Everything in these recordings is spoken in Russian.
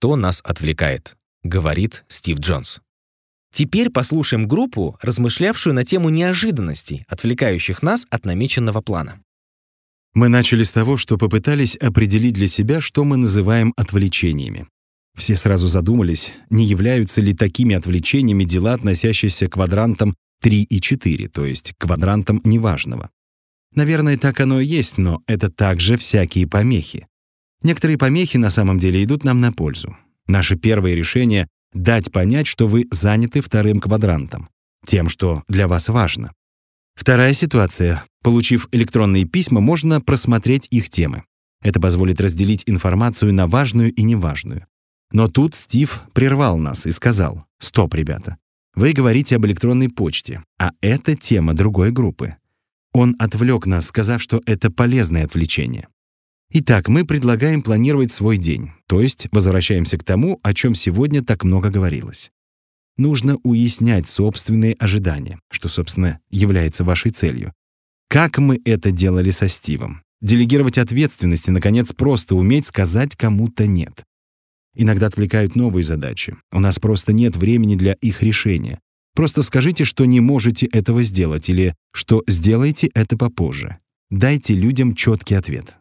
что нас отвлекает, говорит Стив Джонс. Теперь послушаем группу, размышлявшую на тему неожиданностей, отвлекающих нас от намеченного плана. Мы начали с того, что попытались определить для себя, что мы называем отвлечениями. Все сразу задумались, не являются ли такими отвлечениями дела, относящиеся к квадрантам 3 и 4, то есть квадрантам неважного. Наверное, так оно и есть, но это также всякие помехи. Некоторые помехи на самом деле идут нам на пользу. Наше первое решение — дать понять, что вы заняты вторым квадрантом, тем, что для вас важно. Вторая ситуация. Получив электронные письма, можно просмотреть их темы. Это позволит разделить информацию на важную и неважную. Но тут Стив прервал нас и сказал, «Стоп, ребята, вы говорите об электронной почте, а это тема другой группы». Он отвлек нас, сказав, что это полезное отвлечение. Итак, мы предлагаем планировать свой день, то есть возвращаемся к тому, о чем сегодня так много говорилось. Нужно уяснять собственные ожидания, что, собственно, является вашей целью. Как мы это делали со Стивом? Делегировать ответственность и, наконец, просто уметь сказать кому-то «нет». Иногда отвлекают новые задачи. У нас просто нет времени для их решения. Просто скажите, что не можете этого сделать или что сделаете это попозже. Дайте людям четкий ответ.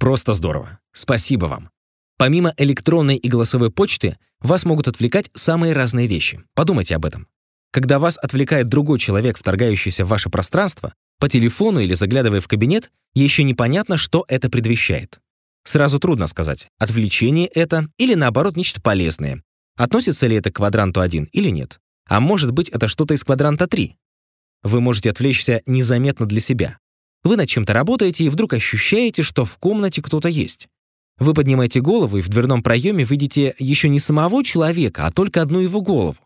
Просто здорово. Спасибо вам. Помимо электронной и голосовой почты, вас могут отвлекать самые разные вещи. Подумайте об этом. Когда вас отвлекает другой человек, вторгающийся в ваше пространство, по телефону или заглядывая в кабинет, еще непонятно, что это предвещает. Сразу трудно сказать, отвлечение это или наоборот нечто полезное. Относится ли это к квадранту 1 или нет? А может быть, это что-то из квадранта 3? Вы можете отвлечься незаметно для себя. Вы над чем-то работаете и вдруг ощущаете, что в комнате кто-то есть. Вы поднимаете голову и в дверном проеме видите еще не самого человека, а только одну его голову.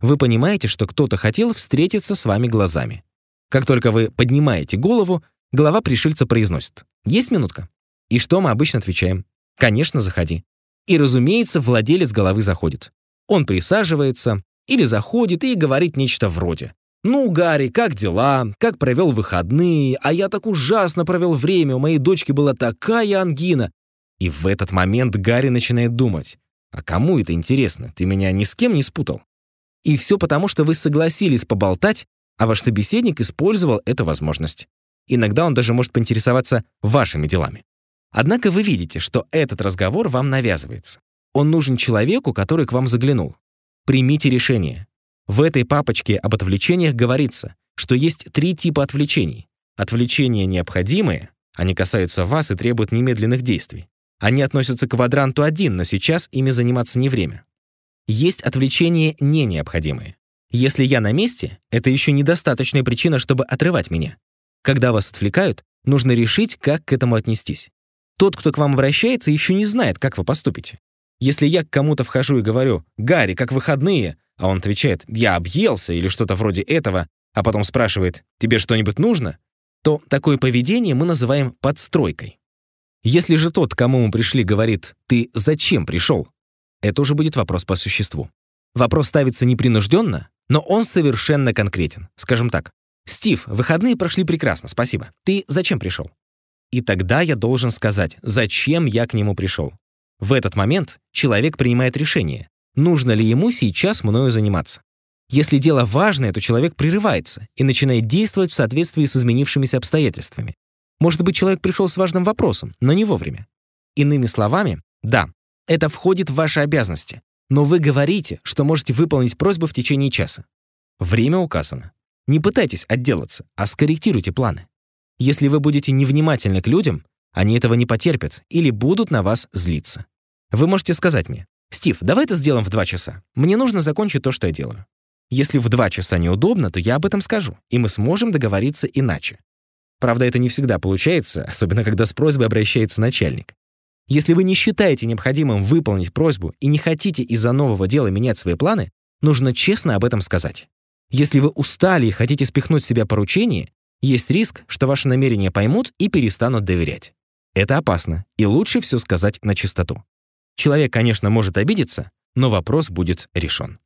Вы понимаете, что кто-то хотел встретиться с вами глазами. Как только вы поднимаете голову, голова пришельца произносит «Есть минутка?» И что мы обычно отвечаем? «Конечно, заходи». И, разумеется, владелец головы заходит. Он присаживается или заходит и говорит нечто вроде «Ну, Гарри, как дела? Как провел выходные? А я так ужасно провел время, у моей дочки была такая ангина». И в этот момент Гарри начинает думать «А кому это интересно? Ты меня ни с кем не спутал?» И все потому, что вы согласились поболтать, а ваш собеседник использовал эту возможность. Иногда он даже может поинтересоваться вашими делами. Однако вы видите, что этот разговор вам навязывается. Он нужен человеку, который к вам заглянул. Примите решение. В этой папочке об отвлечениях говорится, что есть три типа отвлечений. Отвлечения необходимые, они касаются вас и требуют немедленных действий. Они относятся к квадранту 1, но сейчас ими заниматься не время. Есть отвлечения не необходимые. Если я на месте, это еще недостаточная причина, чтобы отрывать меня. Когда вас отвлекают, нужно решить, как к этому отнестись. Тот, кто к вам обращается, еще не знает, как вы поступите. Если я к кому-то вхожу и говорю «Гарри, как выходные?», а он отвечает «Я объелся» или что-то вроде этого, а потом спрашивает «Тебе что-нибудь нужно?», то такое поведение мы называем подстройкой. Если же тот, к кому мы пришли, говорит «Ты зачем пришел?», это уже будет вопрос по существу. Вопрос ставится непринужденно, но он совершенно конкретен. Скажем так, «Стив, выходные прошли прекрасно, спасибо. Ты зачем пришел?» И тогда я должен сказать, зачем я к нему пришел. В этот момент человек принимает решение, нужно ли ему сейчас мною заниматься. Если дело важное, то человек прерывается и начинает действовать в соответствии с изменившимися обстоятельствами. Может быть, человек пришел с важным вопросом, но не вовремя. Иными словами, да, это входит в ваши обязанности, но вы говорите, что можете выполнить просьбу в течение часа. Время указано. Не пытайтесь отделаться, а скорректируйте планы. Если вы будете невнимательны к людям, они этого не потерпят или будут на вас злиться. Вы можете сказать мне, «Стив, давай это сделаем в два часа. Мне нужно закончить то, что я делаю». Если в два часа неудобно, то я об этом скажу, и мы сможем договориться иначе. Правда, это не всегда получается, особенно когда с просьбой обращается начальник. Если вы не считаете необходимым выполнить просьбу и не хотите из-за нового дела менять свои планы, нужно честно об этом сказать. Если вы устали и хотите спихнуть себя поручение, есть риск, что ваши намерения поймут и перестанут доверять. Это опасно, и лучше все сказать на чистоту. Человек, конечно, может обидеться, но вопрос будет решен.